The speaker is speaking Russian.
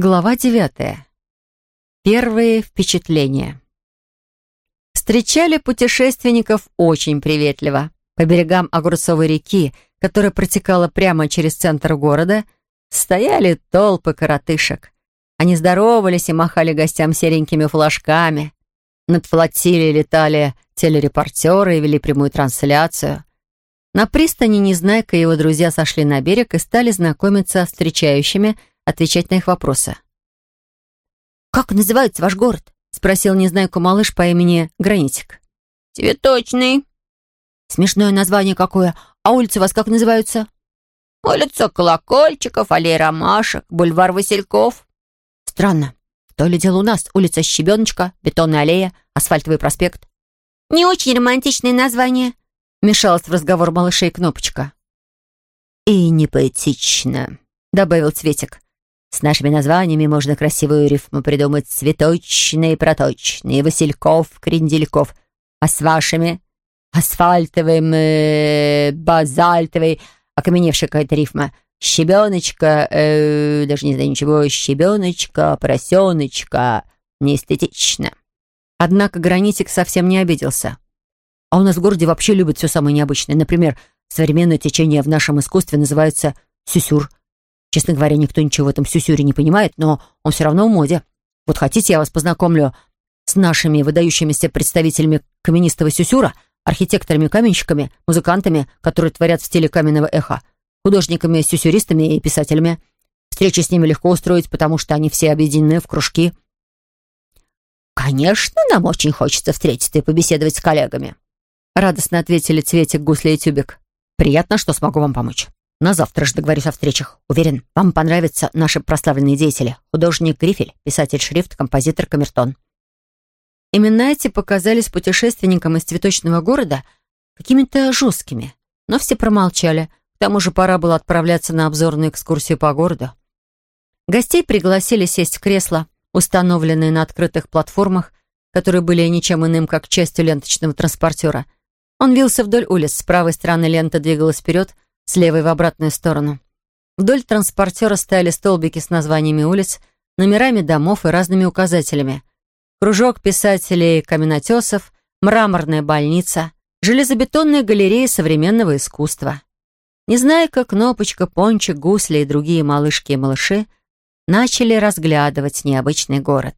Глава девятая. Первые впечатления. Встречали путешественников очень приветливо. По берегам Огурцовой реки, которая протекала прямо через центр города, стояли толпы коротышек. Они здоровались и махали гостям серенькими флажками. Над флотилией летали телерепортеры и вели прямую трансляцию. На пристани Незнайка и его друзья сошли на берег и стали знакомиться с встречающими, отвечать на их вопросы. «Как называется ваш город?» — спросил Незнайку малыш по имени Гранитик. «Цветочный». «Смешное название какое. А улицы у вас как называются?» «Улица Колокольчиков, аллея Ромашек, бульвар Васильков». «Странно. То ли дело у нас. Улица Щебеночка, Бетонная аллея, Асфальтовый проспект». «Не очень романтичное название», — мешалась в разговор малышей Кнопочка. «И не поэтично», — добавил Цветик. С нашими названиями можно красивую рифму придумать цветочные, проточные, васильков, крендельков. А с вашими? Асфальтовым, э, базальтовый, окаменевшая какая-то рифма. Щебеночка, э, даже не знаю ничего, щебеночка, поросеночка. Неэстетично. Однако Гранитик совсем не обиделся. А у нас в городе вообще любят все самое необычное. Например, современное течение в нашем искусстве называется сюсюр. Честно говоря, никто ничего в этом сюсюре не понимает, но он все равно в моде. Вот хотите, я вас познакомлю с нашими выдающимися представителями каменистого сюсюра, архитекторами-каменщиками, музыкантами, которые творят в стиле каменного эха, художниками, сюсюристами и писателями. Встречи с ними легко устроить, потому что они все объединены в кружки. «Конечно, нам очень хочется встретиться и побеседовать с коллегами», радостно ответили Цветик, Гусли и Тюбик. «Приятно, что смогу вам помочь». На завтра же договорюсь о встречах. Уверен, вам понравятся наши прославленные деятели. Художник Грифель, писатель Шрифт, композитор Камертон. Имена эти показались путешественникам из цветочного города какими-то жесткими, но все промолчали. К тому же пора было отправляться на обзорную экскурсию по городу. Гостей пригласили сесть в кресла, установленные на открытых платформах, которые были ничем иным, как частью ленточного транспортера. Он вился вдоль улиц, с правой стороны лента двигалась вперед, с левой в обратную сторону. Вдоль транспортера стояли столбики с названиями улиц, номерами домов и разными указателями. Кружок писателей-каменотесов, мраморная больница, железобетонная галерея современного искусства. Незнайка, Кнопочка, Пончик, Гусли и другие малышки и малыши начали разглядывать необычный город.